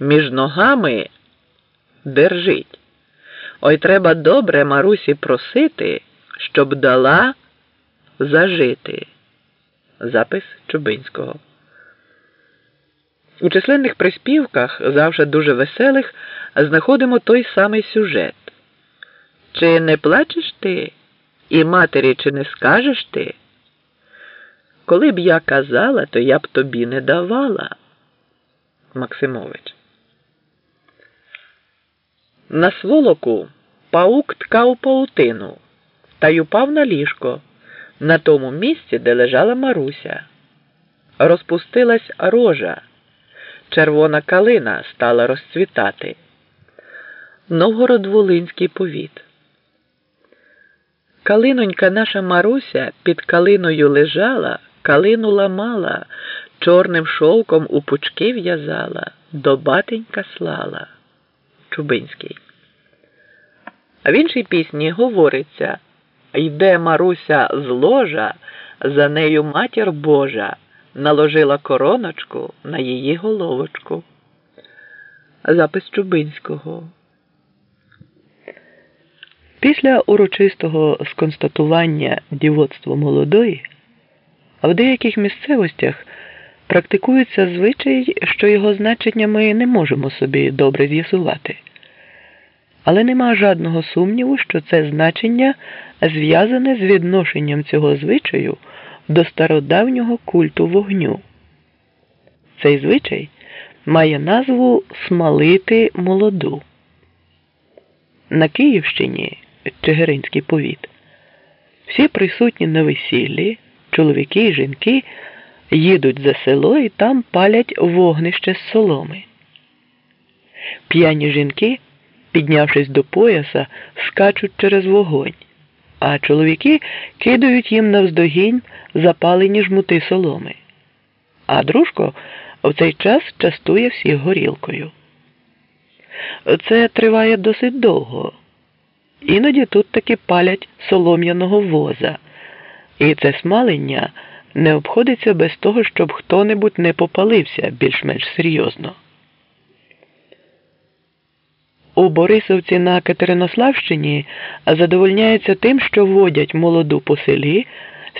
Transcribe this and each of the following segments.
між ногами держить. Ой треба добре Марусі просити, щоб дала зажити. Запис Чубинського. У численних приспівках, завжди дуже веселих, знаходимо той самий сюжет. Чи не плачеш ти, і матері чи не скажеш ти? Коли б я казала, то я б тобі не давала. Максимович. На сволоку паук ткав паутину та й упав на ліжко на тому місці, де лежала Маруся. Розпустилась рожа, червона калина стала розцвітати. Новгород-Волинський повіт. Калинонька наша Маруся під калиною лежала, калину ламала, чорним шовком у пучки в'язала, до батенька слала. Чубинський. А в іншій пісні говориться йде Маруся з ложа, за нею матір Божа наложила короночку на її головочку. Запис Чубинського. Після урочистого сконстатування дівоцтва молодої в деяких місцевостях практикується звичай, що його значення ми не можемо собі добре з'ясувати. Але нема жодного сумніву, що це значення зв'язане з відношенням цього звичаю до стародавнього культу вогню. Цей звичай має назву смалити молоду. На Київщині Чигиринський повіт. Всі присутні на весіллі, чоловіки і жінки їдуть за село і там палять вогнище з соломи. П'яні жінки, піднявшись до пояса, скачуть через вогонь, а чоловіки кидають їм навздогінь запалені жмути соломи. А дружко в цей час частує всіх горілкою. Це триває досить довго. Іноді тут таки палять солом'яного воза, і це смалення не обходиться без того, щоб хто-небудь не попалився більш-менш серйозно. У Борисовці на Катеринославщині задовольняється тим, що водять молоду по селі,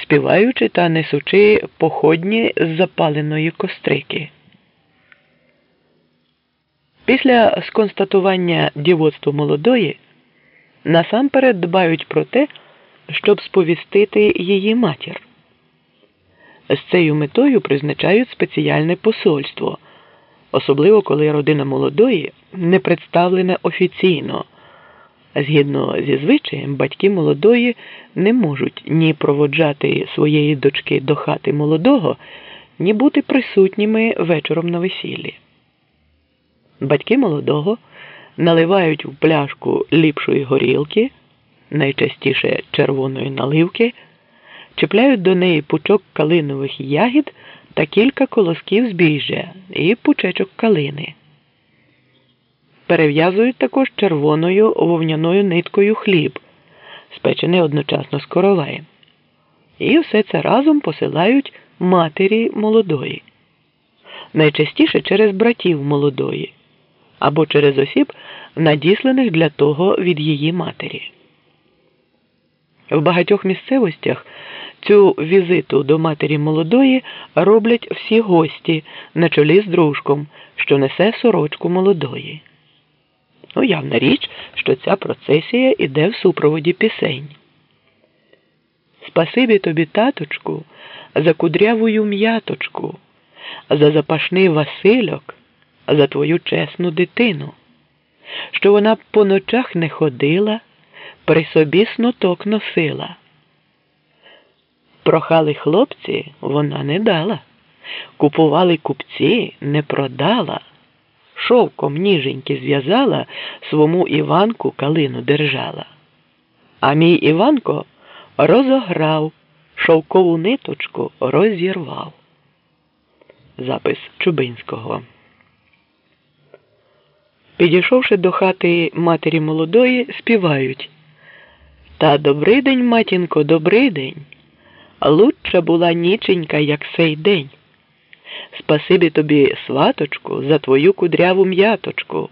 співаючи та несучи походні з запаленої кострики. Після сконстатування дівоцтва молодої насамперед дбають про те, щоб сповістити її матір. З цією метою призначають спеціальне посольство, особливо коли родина молодої не представлена офіційно. Згідно зі звичаєм, батьки молодої не можуть ні проводжати своєї дочки до хати молодого, ні бути присутніми вечором на весіллі. Батьки молодого наливають в пляшку ліпшої горілки, найчастіше червоної наливки, чіпляють до неї пучок калинових ягід та кілька колосків збіжжя і пучечок калини. Перев'язують також червоною вовняною ниткою хліб, спечений одночасно з короваєм. І все це разом посилають матері молодої, найчастіше через братів молодої або через осіб, надісланих для того від її матері. В багатьох місцевостях цю візиту до матері молодої роблять всі гості на чолі з дружком, що несе сорочку молодої. Ну, явна річ, що ця процесія іде в супроводі пісень. Спасибі тобі, таточку, за кудрявую м'яточку, за запашний Васильок за твою чесну дитину, що вона по ночах не ходила, при собі сноток носила. Прохали хлопці, вона не дала, купували купці, не продала, шовком ніженьки зв'язала, свому Іванку калину держала. А мій Іванко розограв, шовкову ниточку розірвав. Запис Чубинського Підійшовши до хати матері молодої, співають Та добрий день, матінко, добрий день. Лучша була ніченька, як сей день. Спасибі тобі, сваточку, за твою кудряву м'яточку.